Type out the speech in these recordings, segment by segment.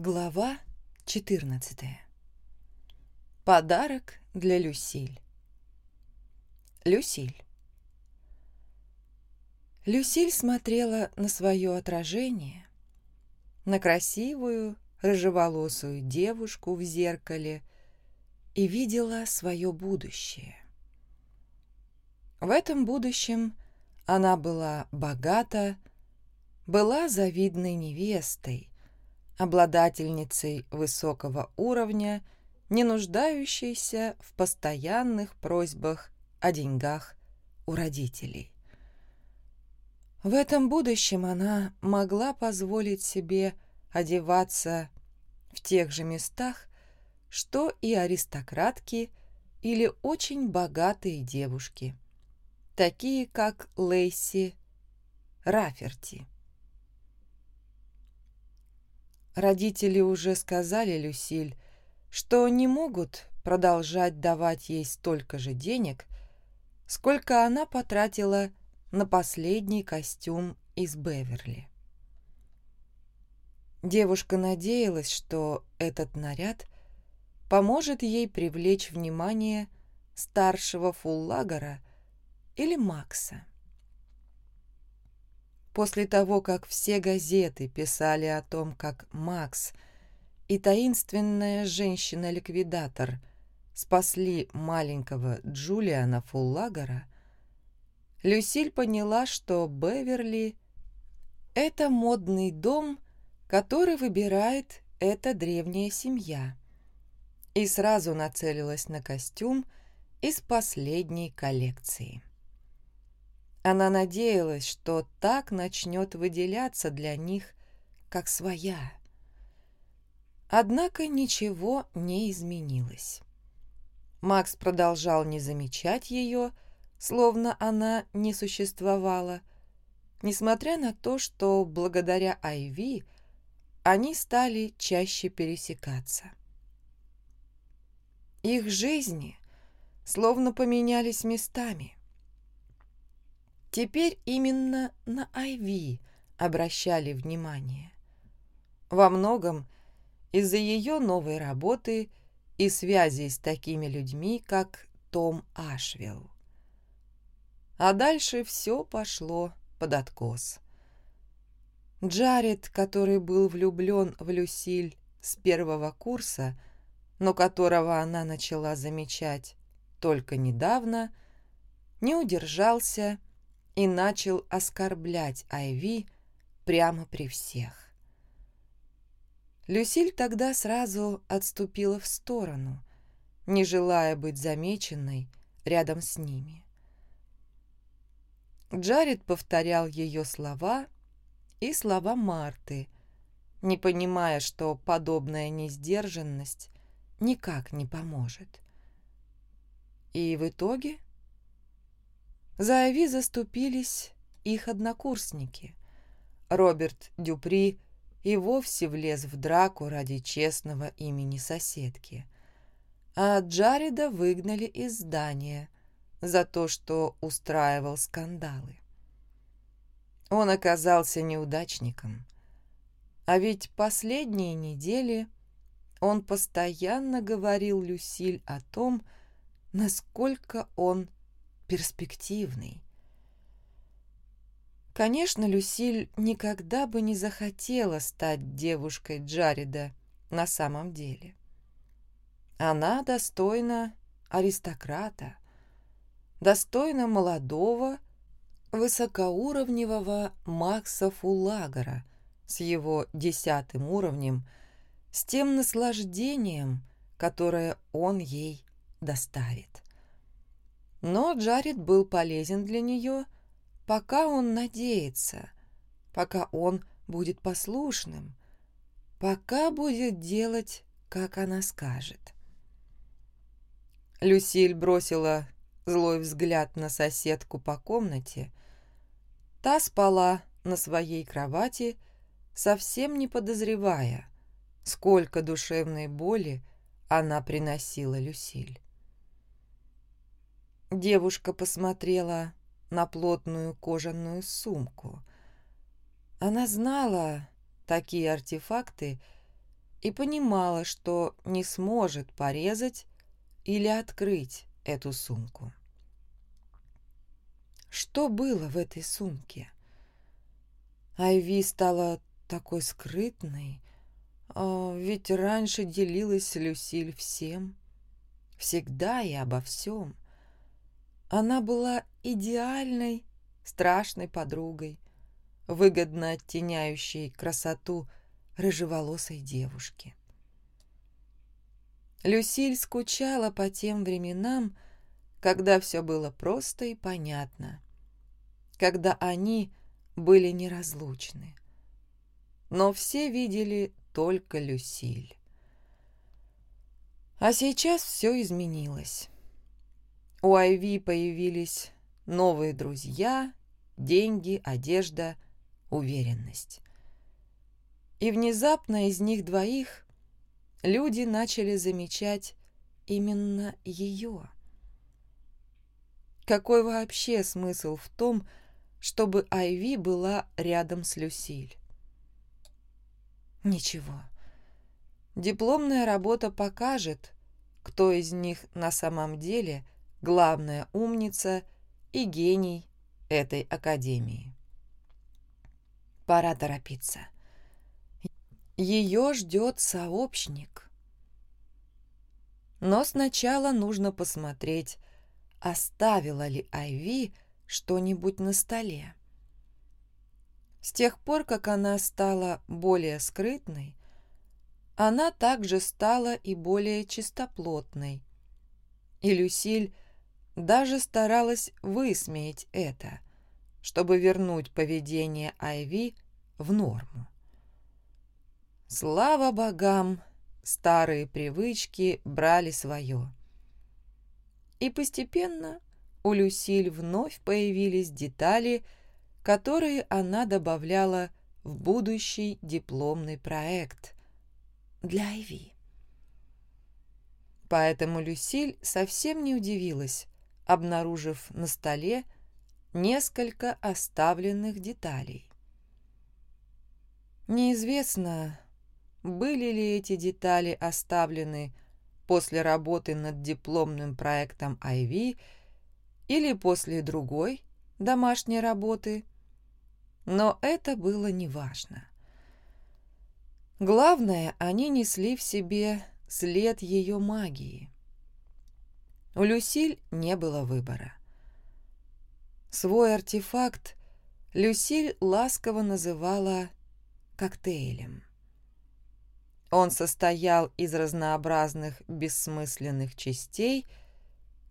Глава 14 Подарок для Люсиль. Люсиль. Люсиль смотрела на свое отражение, на красивую, рыжеволосую девушку в зеркале и видела свое будущее. В этом будущем она была богата, была завидной невестой, обладательницей высокого уровня, не нуждающейся в постоянных просьбах о деньгах у родителей. В этом будущем она могла позволить себе одеваться в тех же местах, что и аристократки или очень богатые девушки, такие как Лейси Раферти. Родители уже сказали Люсиль, что не могут продолжать давать ей столько же денег, сколько она потратила на последний костюм из Беверли. Девушка надеялась, что этот наряд поможет ей привлечь внимание старшего фуллагера или Макса. После того, как все газеты писали о том, как Макс и таинственная женщина-ликвидатор спасли маленького Джулиана Фуллагера, Люсиль поняла, что Беверли — это модный дом, который выбирает эта древняя семья, и сразу нацелилась на костюм из последней коллекции. Она надеялась, что так начнет выделяться для них, как своя. Однако ничего не изменилось. Макс продолжал не замечать ее, словно она не существовала, несмотря на то, что благодаря Айви они стали чаще пересекаться. Их жизни словно поменялись местами. Теперь именно на Айви обращали внимание. Во многом из-за ее новой работы и связи с такими людьми, как Том Ашвилл. А дальше все пошло под откос. Джаред, который был влюблен в Люсиль с первого курса, но которого она начала замечать только недавно, не удержался и начал оскорблять Айви прямо при всех. Люсиль тогда сразу отступила в сторону, не желая быть замеченной рядом с ними. Джаред повторял ее слова и слова Марты, не понимая, что подобная несдержанность никак не поможет. И в итоге за Ави заступились их однокурсники. Роберт Дюпри и вовсе влез в драку ради честного имени соседки, а Джареда выгнали из здания – за то, что устраивал скандалы. Он оказался неудачником. А ведь последние недели он постоянно говорил Люсиль о том, насколько он перспективный. Конечно, Люсиль никогда бы не захотела стать девушкой Джареда на самом деле. Она достойна аристократа, достойна молодого, высокоуровневого Макса Фулагера с его десятым уровнем, с тем наслаждением, которое он ей доставит. Но Джаред был полезен для нее, пока он надеется, пока он будет послушным, пока будет делать, как она скажет. Люсиль бросила злой взгляд на соседку по комнате. Та спала на своей кровати, совсем не подозревая, сколько душевной боли она приносила Люсиль. Девушка посмотрела на плотную кожаную сумку. Она знала такие артефакты, и понимала, что не сможет порезать или открыть эту сумку. Что было в этой сумке? Айви стала такой скрытной, а ведь раньше делилась Люсиль всем, всегда и обо всем. Она была идеальной, страшной подругой, выгодно оттеняющей красоту рыжеволосой девушки. Люсиль скучала по тем временам, когда все было просто и понятно, когда они были неразлучны. Но все видели только Люсиль. А сейчас все изменилось. У Айви появились новые друзья, деньги, одежда, уверенность. И внезапно из них двоих люди начали замечать именно ее. Какой вообще смысл в том, чтобы Айви была рядом с Люсиль? Ничего. Дипломная работа покажет, кто из них на самом деле главная умница и гений этой академии. Пора торопиться. Ее ждет сообщник. Но сначала нужно посмотреть, оставила ли Айви что-нибудь на столе. С тех пор, как она стала более скрытной, она также стала и более чистоплотной. И Люсиль даже старалась высмеять это, чтобы вернуть поведение Айви в норму. Слава богам, старые привычки брали свое. И постепенно у Люсиль вновь появились детали, которые она добавляла в будущий дипломный проект для Айви. Поэтому Люсиль совсем не удивилась, обнаружив на столе несколько оставленных деталей. Неизвестно, были ли эти детали оставлены после работы над дипломным проектом Айви или после другой домашней работы, но это было неважно. Главное, они несли в себе след ее магии. У Люсиль не было выбора. Свой артефакт Люсиль ласково называла коктейлем. Он состоял из разнообразных бессмысленных частей,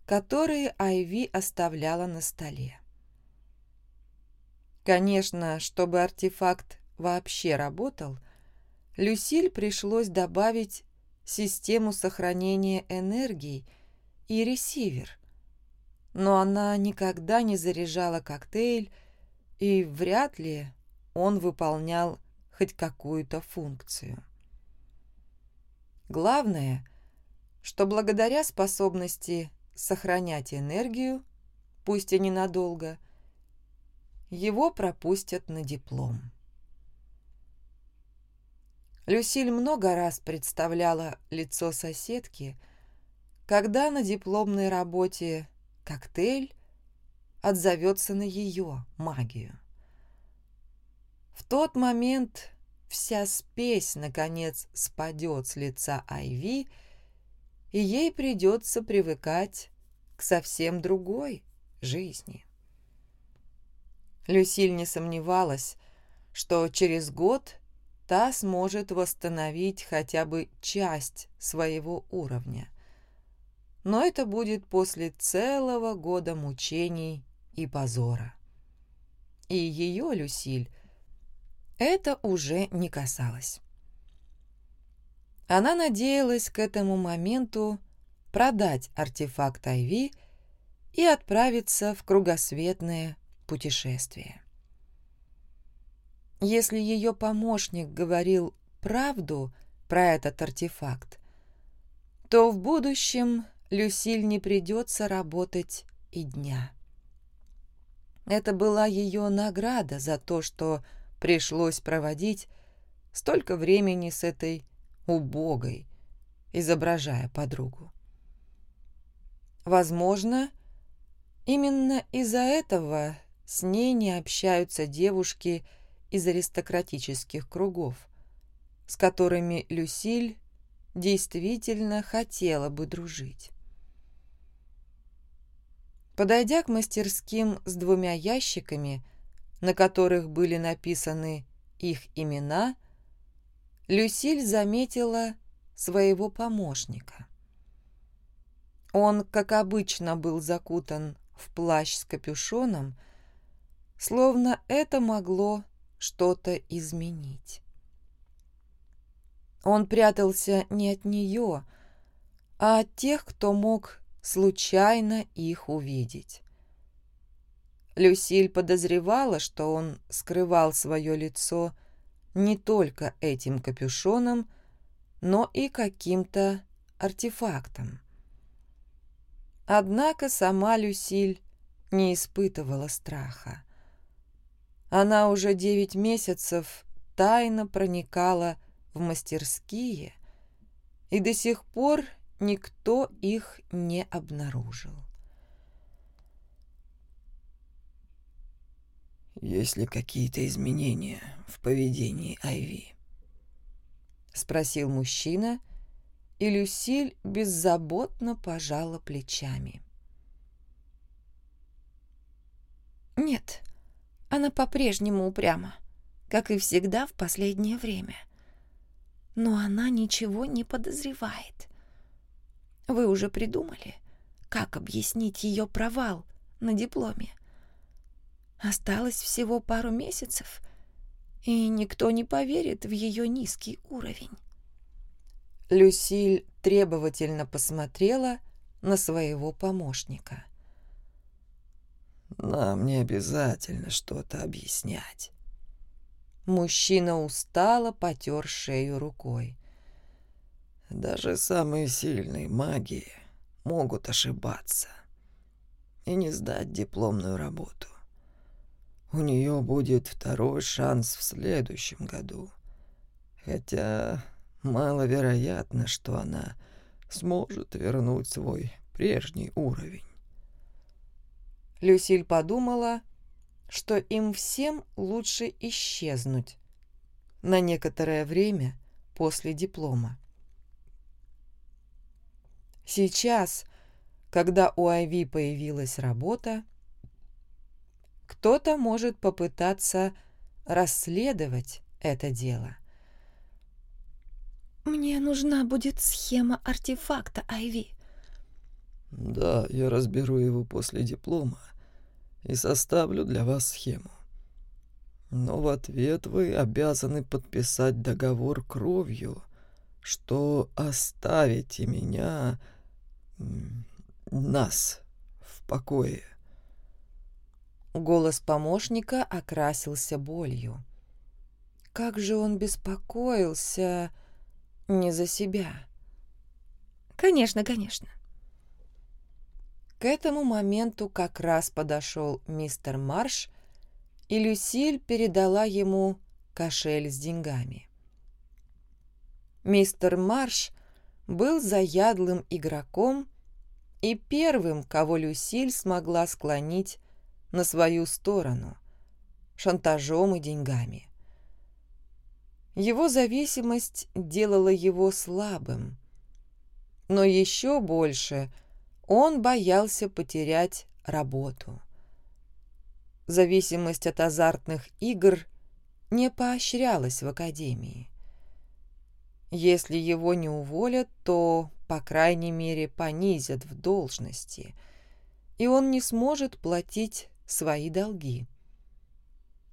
которые Айви оставляла на столе. Конечно, чтобы артефакт вообще работал, Люсиль пришлось добавить систему сохранения энергии и ресивер, но она никогда не заряжала коктейль, и вряд ли он выполнял хоть какую-то функцию. Главное, что благодаря способности сохранять энергию, пусть и ненадолго, его пропустят на диплом. Люсиль много раз представляла лицо соседки, когда на дипломной работе коктейль отзовется на ее магию. В тот момент вся спесь, наконец, спадет с лица Айви, и ей придется привыкать к совсем другой жизни. Люсиль не сомневалась, что через год та сможет восстановить хотя бы часть своего уровня. Но это будет после целого года мучений и позора. И ее, Люсиль, это уже не касалось. Она надеялась к этому моменту продать артефакт Айви и отправиться в кругосветное путешествие. Если ее помощник говорил правду про этот артефакт, то в будущем Люсиль не придется работать и дня. Это была ее награда за то, что пришлось проводить столько времени с этой убогой, изображая подругу. Возможно, именно из-за этого с ней не общаются девушки из аристократических кругов, с которыми Люсиль действительно хотела бы дружить. Подойдя к мастерским с двумя ящиками, на которых были написаны их имена, Люсиль заметила своего помощника. Он, как обычно, был закутан в плащ с капюшоном, словно это могло что-то изменить. Он прятался не от нее, а от тех, кто мог случайно их увидеть. Люсиль подозревала, что он скрывал свое лицо не только этим капюшоном, но и каким-то артефактом. Однако сама Люсиль не испытывала страха. Она уже девять месяцев тайно проникала в мастерские, и до сих пор никто их не обнаружил. «Есть ли какие-то изменения в поведении Айви?» — спросил мужчина, и Люсиль беззаботно пожала плечами. «Нет, она по-прежнему упряма, как и всегда в последнее время. Но она ничего не подозревает. Вы уже придумали, как объяснить ее провал на дипломе? Осталось всего пару месяцев, и никто не поверит в ее низкий уровень. Люсиль требовательно посмотрела на своего помощника. «Нам не обязательно что-то объяснять». Мужчина устало потер шею рукой. Даже самые сильные маги могут ошибаться и не сдать дипломную работу. У нее будет второй шанс в следующем году. Хотя маловероятно, что она сможет вернуть свой прежний уровень. Люсиль подумала, что им всем лучше исчезнуть на некоторое время после диплома. Сейчас, когда у Айви появилась работа, кто-то может попытаться расследовать это дело. «Мне нужна будет схема артефакта, Айви». «Да, я разберу его после диплома и составлю для вас схему. Но в ответ вы обязаны подписать договор кровью, что оставите меня, нас, в покое». Голос помощника окрасился болью. Как же он беспокоился не за себя. «Конечно, конечно». К этому моменту как раз подошел мистер Марш, и Люсиль передала ему кошель с деньгами. Мистер Марш был заядлым игроком и первым, кого Люсиль смогла склонить на свою сторону, шантажом и деньгами. Его зависимость делала его слабым, но еще больше он боялся потерять работу. Зависимость от азартных игр не поощрялась в академии. Если его не уволят, то, по крайней мере, понизят в должности, и он не сможет платить свои долги.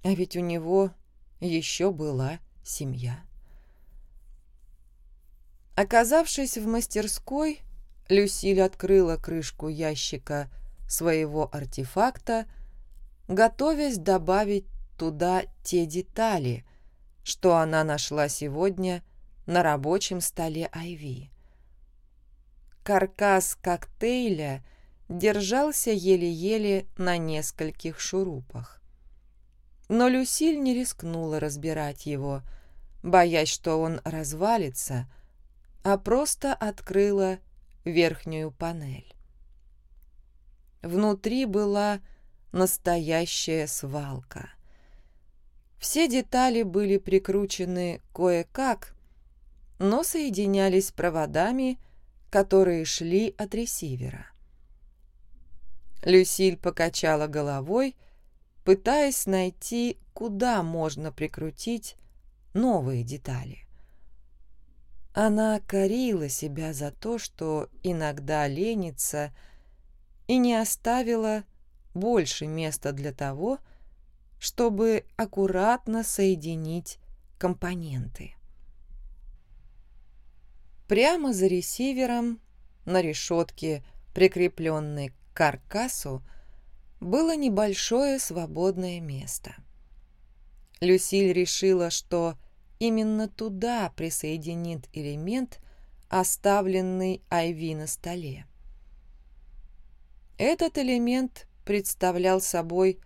А ведь у него еще была семья. Оказавшись в мастерской, Люсиль открыла крышку ящика своего артефакта, готовясь добавить туда те детали, что она нашла сегодня на рабочем столе Айви. Каркас коктейля — держался еле-еле на нескольких шурупах. Но Люсиль не рискнула разбирать его, боясь, что он развалится а просто открыла верхнюю панель. Внутри была настоящая свалка. Все детали были прикручены кое-как, но соединялись проводами, которые шли от ресивера. Люсиль покачала головой, пытаясь найти, куда можно прикрутить новые детали. Она корила себя за то, что иногда ленится и не оставила больше места для того, чтобы аккуратно соединить компоненты. Прямо за ресивером на решетке, прикрепленной к каркасу, было небольшое свободное место. Люсиль решила, что именно туда присоединит элемент, оставленный Айви на столе. Этот элемент представлял собой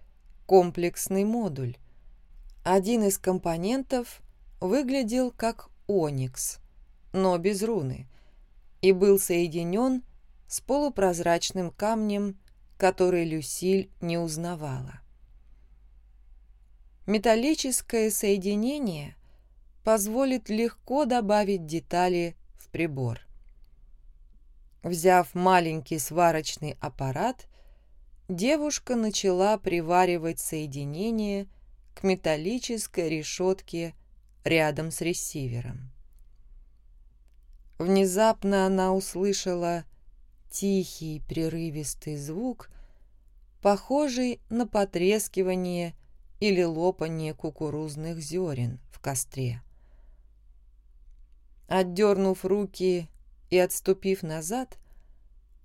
комплексный модуль. Один из компонентов выглядел как оникс, но без руны, и был соединен с полупрозрачным камнем, который Люсиль не узнавала. Металлическое соединение позволит легко добавить детали в прибор. Взяв маленький сварочный аппарат, девушка начала приваривать соединение к металлической решетке рядом с ресивером. Внезапно она услышала тихий прерывистый звук, похожий на потрескивание или лопание кукурузных зерен в костре. Отдернув руки и отступив назад,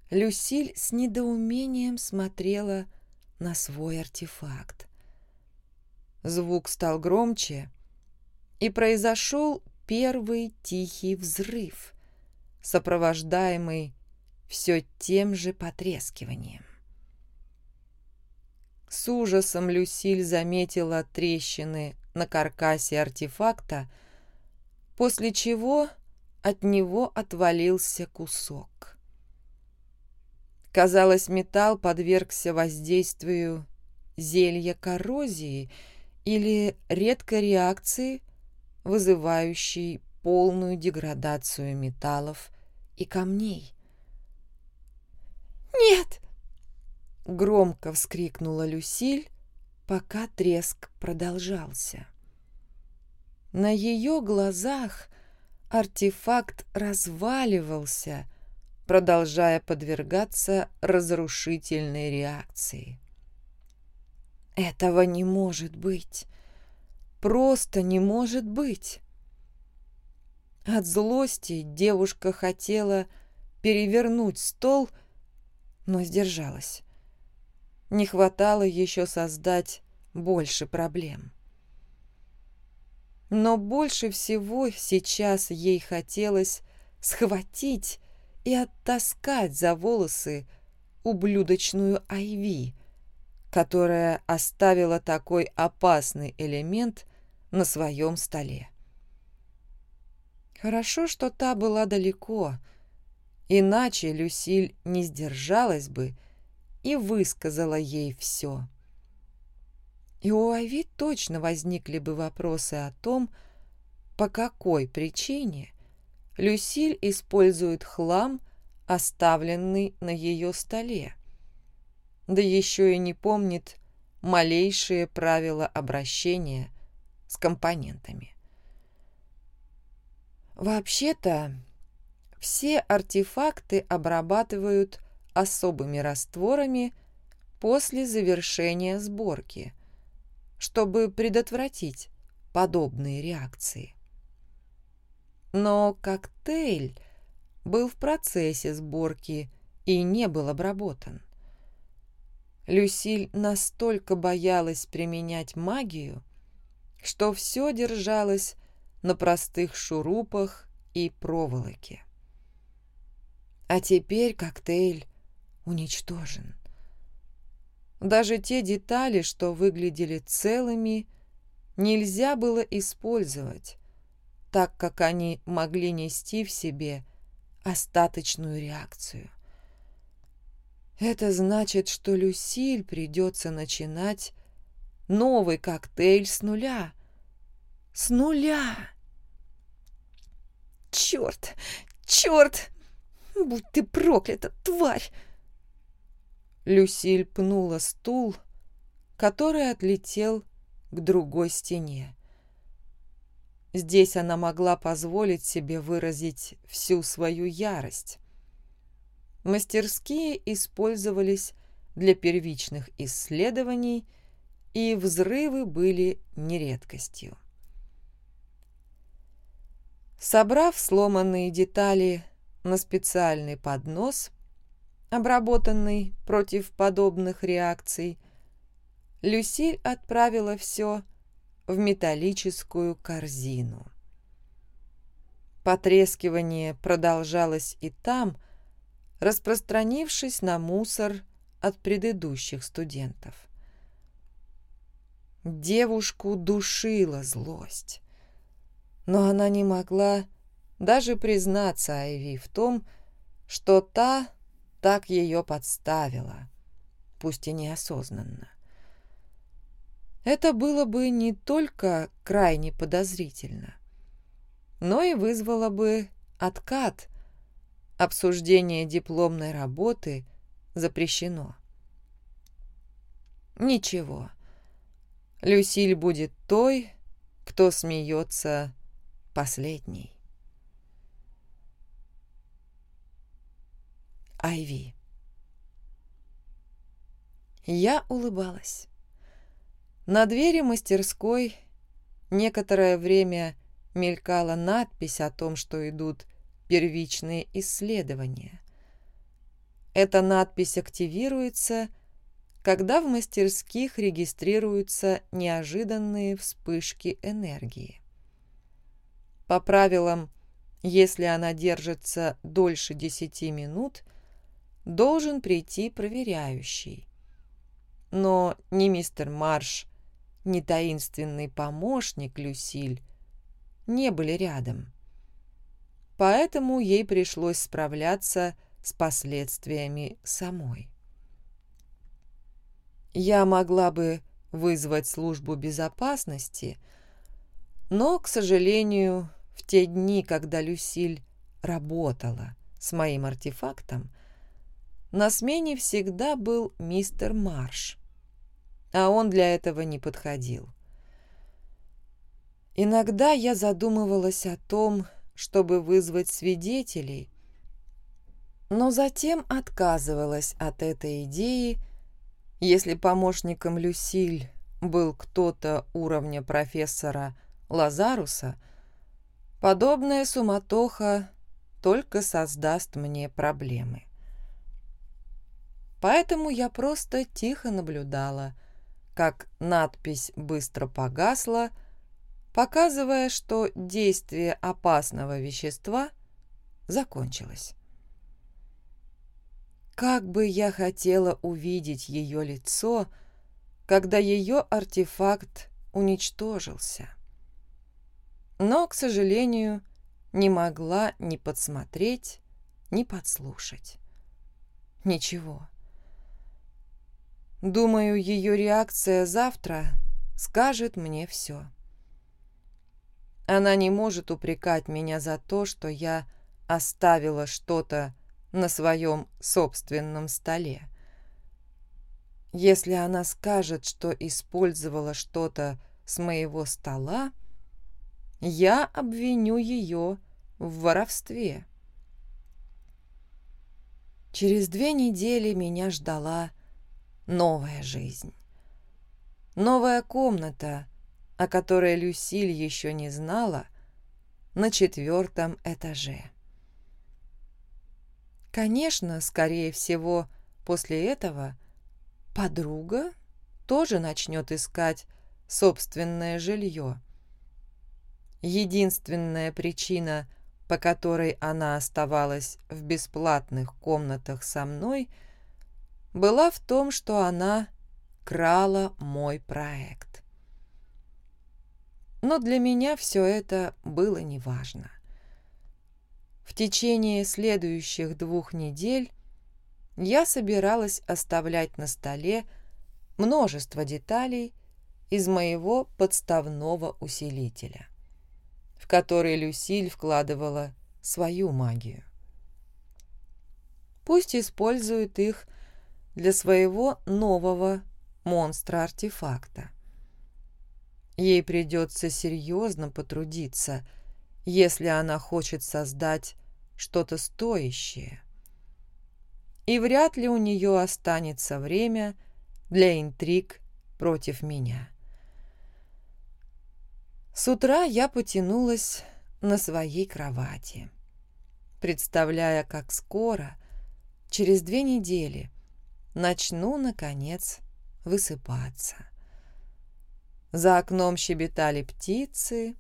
Люсиль с недоумением смотрела на свой артефакт. Звук стал громче, и произошел первый тихий взрыв, сопровождаемый все тем же потрескиванием. С ужасом Люсиль заметила трещины на каркасе артефакта, после чего от него отвалился кусок. Казалось, металл подвергся воздействию зелья коррозии или редкой реакции, вызывающей полную деградацию металлов и камней. «Нет!» — громко вскрикнула Люсиль, пока треск продолжался. На ее глазах артефакт разваливался, продолжая подвергаться разрушительной реакции. Этого не может быть. Просто не может быть. От злости девушка хотела перевернуть стол, но сдержалась. Не хватало еще создать больше проблем. Но больше всего сейчас ей хотелось схватить и оттаскать за волосы ублюдочную Айви, которая оставила такой опасный элемент на своем столе. Хорошо, что та была далеко, иначе Люсиль не сдержалась бы и высказала ей все. И у Ави точно возникли бы вопросы о том, по какой причине Люсиль использует хлам, оставленный на ее столе. Да еще и не помнит малейшие правила обращения с компонентами. Вообще-то, все артефакты обрабатывают особыми растворами после завершения сборки – чтобы предотвратить подобные реакции. Но коктейль был в процессе сборки и не был обработан. Люсиль настолько боялась применять магию, что все держалось на простых шурупах и проволоке. А теперь коктейль уничтожен. Даже те детали, что выглядели целыми, нельзя было использовать, так как они могли нести в себе остаточную реакцию. Это значит, что Люсиль придется начинать новый коктейль с нуля. С нуля! Черт! Черт! Будь ты проклята, тварь! Люсиль пнула стул, который отлетел к другой стене. Здесь она могла позволить себе выразить всю свою ярость. Мастерские использовались для первичных исследований, и взрывы были нередкостью. Собрав сломанные детали на специальный поднос, обработанный против подобных реакций, Люсиль отправила все в металлическую корзину. Потрескивание продолжалось и там, распространившись на мусор от предыдущих студентов. Девушку душила злость, но она не могла даже признаться Айви в том, что та так ее подставила, пусть и неосознанно. Это было бы не только крайне подозрительно, но и вызвало бы откат. Обсуждение дипломной работы запрещено. Ничего. Люсиль будет той, кто смеется последней. Айви. Я улыбалась. На двери мастерской некоторое время мелькала надпись о том, что идут первичные исследования. Эта надпись активируется, когда в мастерских регистрируются неожиданные вспышки энергии. По правилам, если она держится дольше 10 минут, должен прийти проверяющий. Но ни мистер Марш, ни таинственный помощник Люсиль не были рядом. Поэтому ей пришлось справляться с последствиями самой. Я могла бы вызвать службу безопасности, но, к сожалению, в те дни, когда Люсиль работала с моим артефактом, на смене всегда был мистер Марш а он для этого не подходил. Иногда я задумывалась о том, чтобы вызвать свидетелей, но затем отказывалась от этой идеи, если помощником Люсиль был кто-то уровня профессора Лазаруса, подобная суматоха только создаст мне проблемы. Поэтому я просто тихо наблюдала – как надпись быстро погасла, показывая, что действие опасного вещества закончилось. Как бы я хотела увидеть ее лицо, когда ее артефакт уничтожился. Но, к сожалению, не могла ни подсмотреть, ни подслушать. Ничего. Думаю, ее реакция завтра скажет мне все. Она не может упрекать меня за то, что я оставила что-то на своем собственном столе. Если она скажет, что использовала что-то с моего стола, я обвиню ее в воровстве. Через две недели меня ждала новая жизнь. Новая комната, о которой Люсиль еще не знала, на четвертом этаже. Конечно, скорее всего, после этого подруга тоже начнет искать собственное жилье. Единственная причина, по которой она оставалась в бесплатных комнатах со мной – была в том, что она крала мой проект. Но для меня все это было неважно. В течение следующих двух недель я собиралась оставлять на столе множество деталей из моего подставного усилителя, в который Люсиль вкладывала свою магию. Пусть использует их для своего нового монстра-артефакта. Ей придется серьезно потрудиться – если она хочет создать что-то стоящее. И вряд ли у нее останется время для интриг против меня. С утра я потянулась на своей кровати, представляя, как скоро, через две недели, начну, наконец, высыпаться. За окном щебетали птицы,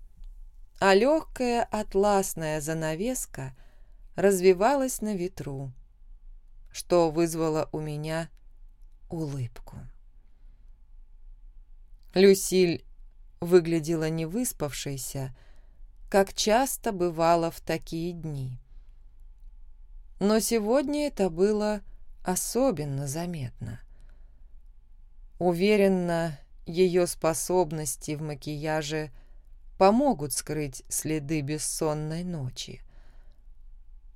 а легкая атласная занавеска развивалась на ветру, что вызвало у меня улыбку. Люсиль выглядела невыспавшейся, как часто бывало в такие дни. Но сегодня это было особенно заметно. Уверенно, ее способности в макияже – помогут скрыть следы бессонной ночи.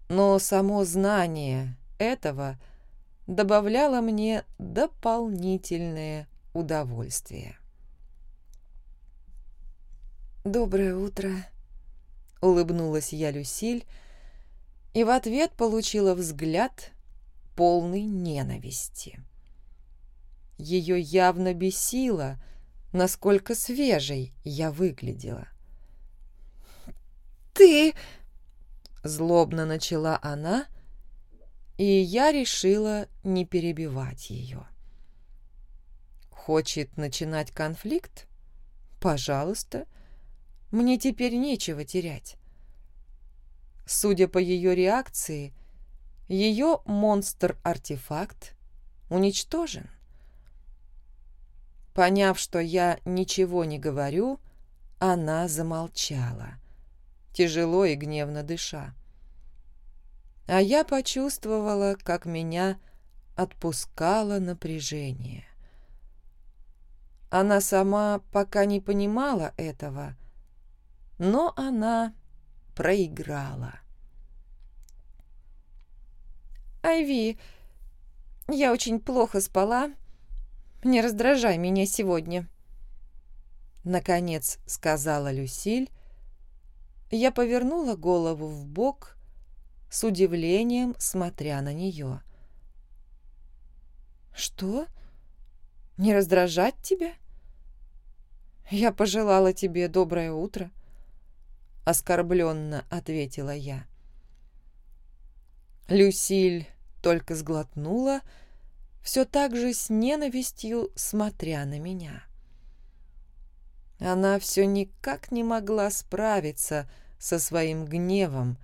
Но само знание этого добавляло мне дополнительное удовольствие. «Доброе утро», — улыбнулась я Люсиль, и в ответ получила взгляд полный ненависти. Ее явно бесило, насколько свежей я выглядела. «Ты...» — злобно начала она, и я решила не перебивать ее. «Хочет начинать конфликт? Пожалуйста. Мне теперь нечего терять». Судя по ее реакции, ее монстр-артефакт уничтожен. Поняв, что я ничего не говорю, она замолчала, тяжело и гневно дыша. А я почувствовала, как меня отпускало напряжение. Она сама пока не понимала этого, но она проиграла. «Айви, я очень плохо спала», не раздражай меня сегодня. Наконец сказала Люсиль. Я повернула голову в бок, с удивлением смотря на нее. «Что? Не раздражать тебя?» «Я пожелала тебе доброе утро», — оскорбленно ответила я. Люсиль только сглотнула все так же с ненавистью смотря на меня. Она все никак не могла справиться со своим гневом,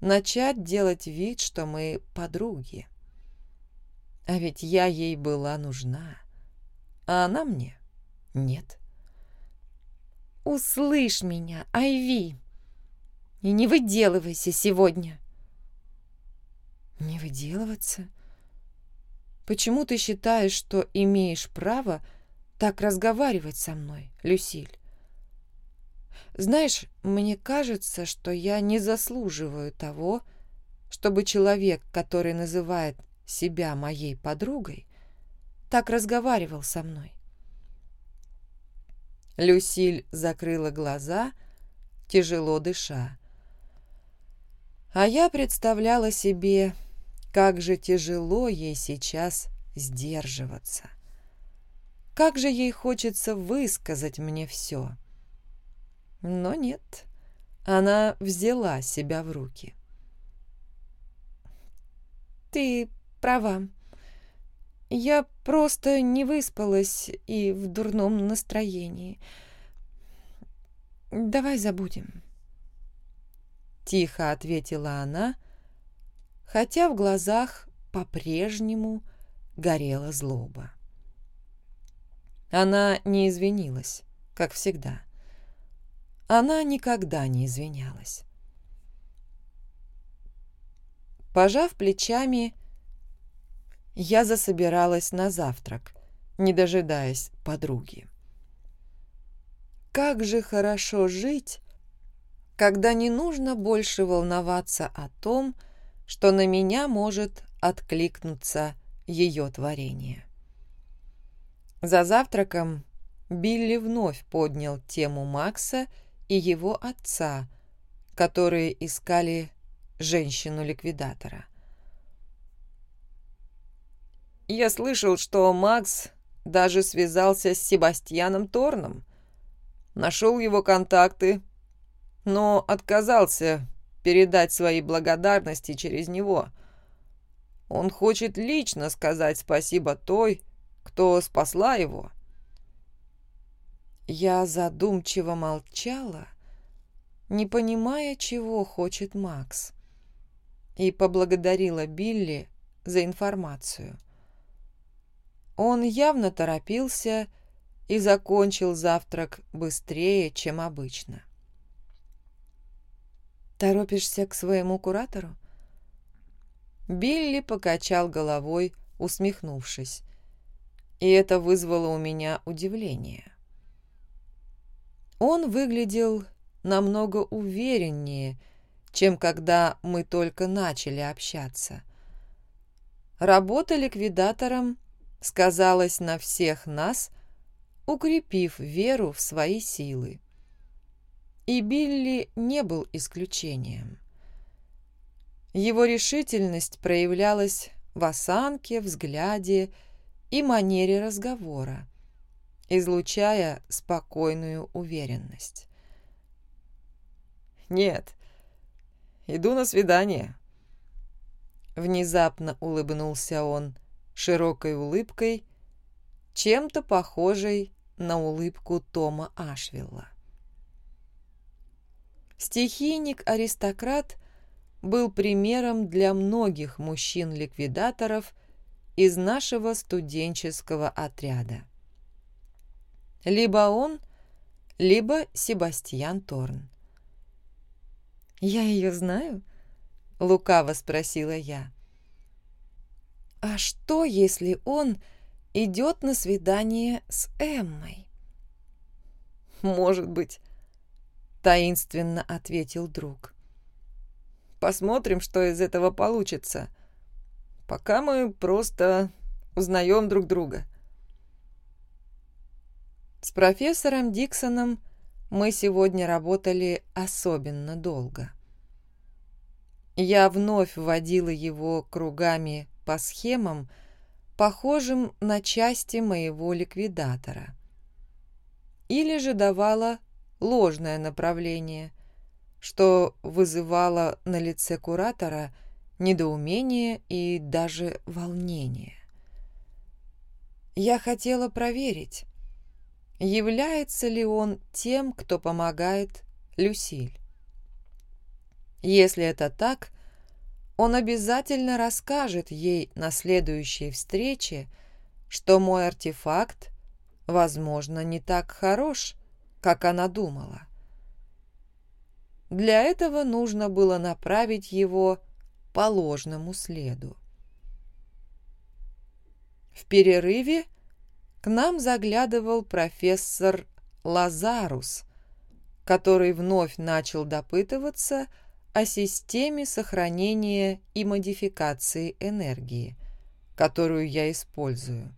начать делать вид, что мы подруги. А ведь я ей была нужна, а она мне нет. «Услышь меня, Айви, и не выделывайся сегодня!» «Не выделываться?» Почему ты считаешь, что имеешь право так разговаривать со мной, Люсиль? Знаешь, мне кажется, что я не заслуживаю того, чтобы человек, который называет себя моей подругой, так разговаривал со мной. Люсиль закрыла глаза, тяжело дыша. А я представляла себе как же тяжело ей сейчас сдерживаться. Как же ей хочется высказать мне все. Но нет, она взяла себя в руки. «Ты права. Я просто не выспалась и в дурном настроении. Давай забудем». Тихо ответила она, — хотя в глазах по-прежнему горела злоба. Она не извинилась, как всегда. она никогда не извинялась. Пожав плечами, я засобиралась на завтрак, не дожидаясь подруги. Как же хорошо жить, когда не нужно больше волноваться о том, что на меня может откликнуться ее творение. За завтраком Билли вновь поднял тему Макса и его отца, которые искали женщину-ликвидатора. «Я слышал, что Макс даже связался с Себастьяном Торном, нашел его контакты, но отказался передать свои благодарности через него. Он хочет лично сказать спасибо той, кто спасла его. Я задумчиво молчала, не понимая, чего хочет Макс, и поблагодарила Билли за информацию. Он явно торопился и закончил завтрак быстрее, чем обычно. «Торопишься к своему куратору?» Билли покачал головой, усмехнувшись, и это вызвало у меня удивление. Он выглядел намного увереннее, чем когда мы только начали общаться. Работа ликвидатором сказалась на всех нас, укрепив веру в свои силы. И Билли не был исключением. Его решительность проявлялась в осанке, взгляде и манере разговора, излучая спокойную уверенность. «Нет, иду на свидание», — внезапно улыбнулся он широкой улыбкой, чем-то похожей на улыбку Тома Ашвилла. Стихийник-аристократ был примером для многих мужчин-ликвидаторов из нашего студенческого отряда. Либо он, либо Себастьян Торн. «Я ее знаю?» — лукаво спросила я. «А что, если он идет на свидание с Эммой?» «Может быть», — таинственно ответил друг. «Посмотрим, что из этого получится. Пока мы просто узнаем друг друга». С профессором Диксоном мы сегодня работали особенно долго. Я вновь вводила его кругами по схемам, похожим на части моего ликвидатора. Или же давала ложное направление, что вызывало на лице куратора недоумение и даже волнение. Я хотела проверить, является ли он тем, кто помогает Люсиль. Если это так, он обязательно расскажет ей на следующей встрече, что мой артефакт, возможно, не так хорош, как она думала. Для этого нужно было направить его по ложному следу. В перерыве к нам заглядывал профессор Лазарус, который вновь начал допытываться о системе сохранения и модификации энергии, которую я использую.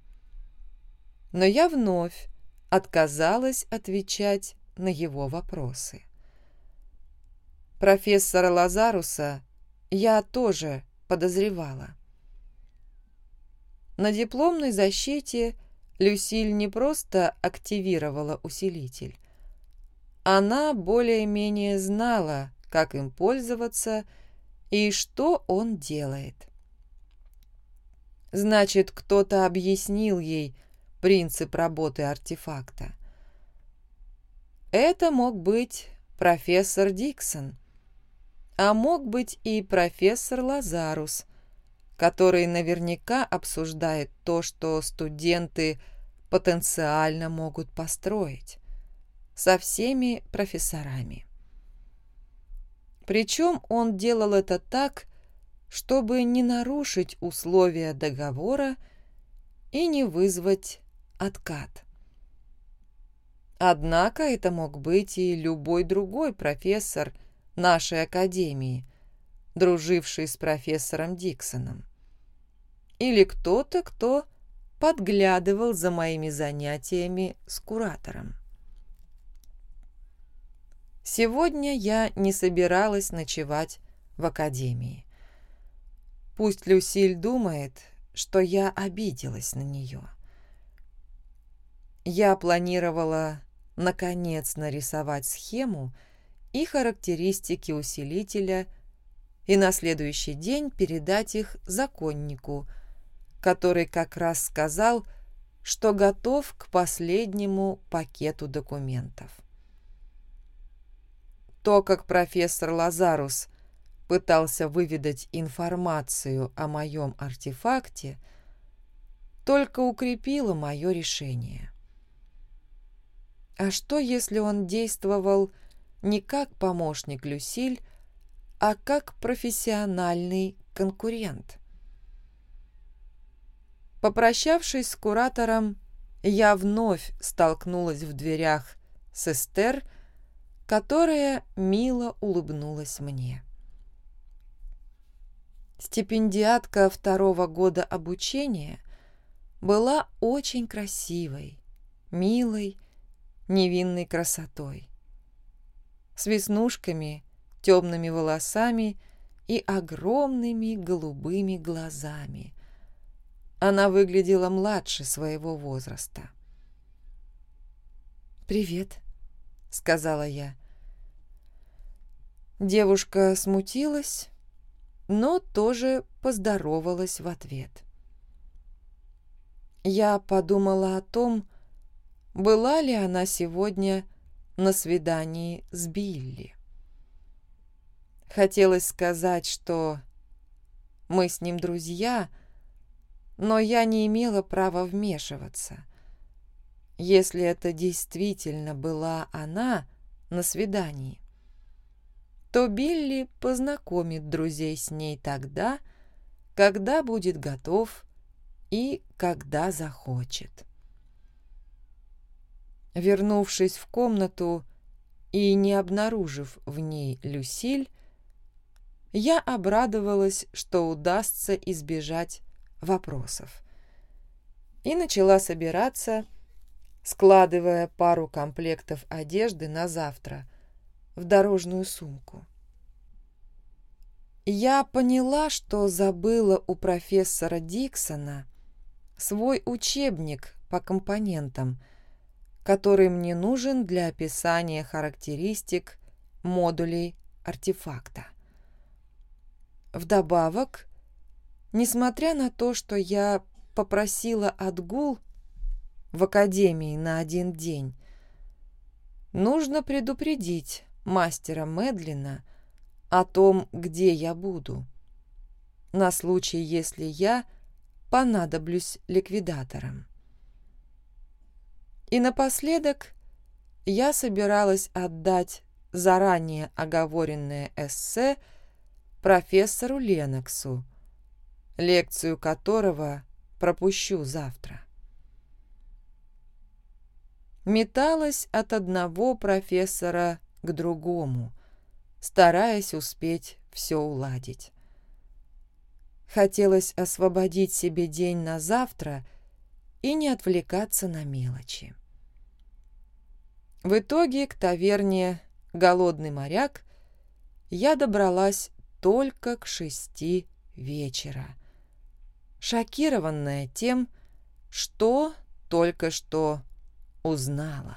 Но я вновь отказалась отвечать на его вопросы. Профессора Лазаруса я тоже подозревала. На дипломной защите Люсиль не просто активировала усилитель. Она более-менее знала, как им пользоваться и что он делает. Значит, кто-то объяснил ей, принцип работы артефакта. Это мог быть профессор Диксон, а мог быть и профессор Лазарус, который наверняка обсуждает то, что студенты потенциально могут построить. со всеми профессорами. Причем он делал это так, чтобы не нарушить условия договора и не вызвать откат. Однако это мог быть и любой другой профессор нашей академии, друживший с профессором Диксоном. Или кто-то, кто подглядывал за моими занятиями с куратором. Сегодня я не собиралась ночевать в академии. Пусть Люсиль думает, что я обиделась на нее. Я планировала, наконец, нарисовать схему и характеристики усилителя и на следующий день передать их законнику – который как раз сказал, что готов к последнему пакету документов. То, как профессор Лазарус пытался выведать информацию о моем артефакте, только укрепило мое решение. А что, если он действовал не как помощник Люсиль, а как профессиональный конкурент? Попрощавшись с куратором, я вновь столкнулась в дверях с Эстер, которая мило улыбнулась мне. Стипендиатка второго года обучения была очень красивой, милой, невинной красотой. С веснушками, темными волосами и огромными голубыми глазами, она выглядела младше своего возраста. «Привет», — сказала я. Девушка смутилась, но тоже поздоровалась в ответ. Я подумала о том, была ли она сегодня на свидании с Билли. Хотелось сказать, что мы с ним друзья, но я не имела права вмешиваться. Если это действительно была она на свидании, то Билли познакомит друзей с ней тогда, когда будет готов и когда захочет. Вернувшись в комнату и не обнаружив в ней Люсиль, я обрадовалась, что удастся избежать вопросов. И начала собираться, складывая пару комплектов одежды на завтра в дорожную сумку. Я поняла, что забыла у профессора Диксона свой учебник по компонентам, который мне нужен для описания характеристик модулей артефакта. Вдобавок, Несмотря на то, что я попросила отгул в академии на один день, нужно предупредить мастера Медлина о том, где я буду, на случай, если я понадоблюсь ликвидатором. И напоследок я собиралась отдать заранее оговоренное эссе профессору Леноксу, лекцию которого пропущу завтра. Металась от одного профессора к другому, стараясь успеть все уладить. Хотелось освободить себе день на завтра и не отвлекаться на мелочи. В итоге к таверне «Голодный моряк» я добралась только к шести вечера шокированная тем, что только что узнала.